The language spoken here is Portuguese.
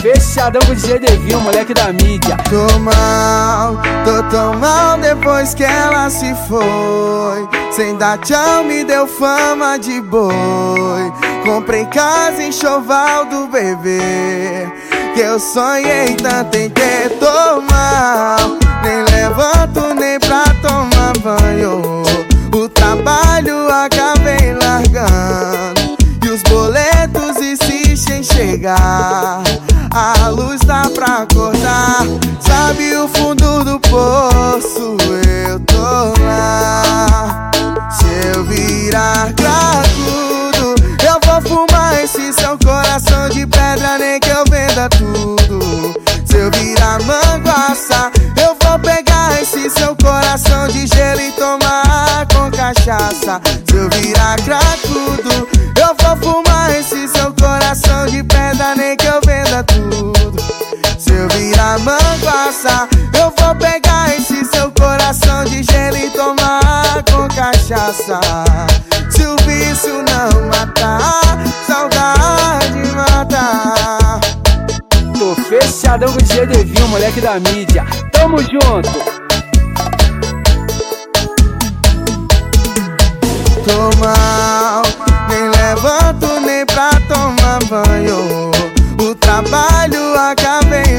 fechadão com o DJ Devinho, moleque da mídia. Tô mal, tô tão mal depois que ela se foi. Sem dar tchau, me deu fama de boi. Comprei casa em choval do bebê. Que eu sonhei tanto em ter. Tô mal, nem levanto nem pra tomar banho. O trabalho acabei largando. E os boletos A luz tá pra cortar. Sabe o fundo do poço? Eu tô lá. Se eu virar cracudo, eu vou fumar esse seu coração de pedra, nem que eu venda tudo. Se eu virar manguaça, eu vou pegar esse seu coração de gelo e tomar com cachaça. Se eu virar cracudo, eu vou fumar esse seu coração de pedra, nem que eu venda tudo. Se eu virar manguaça, eu vou pegar esse seu coração de gelo e tomar com cachaça. Se o vício não matar, saudade matar. Tô fechadão com o DJ Devinho, moleque da mídia. Tamo junto. Nem levanto nem pra tomar banho. O trabalho acabei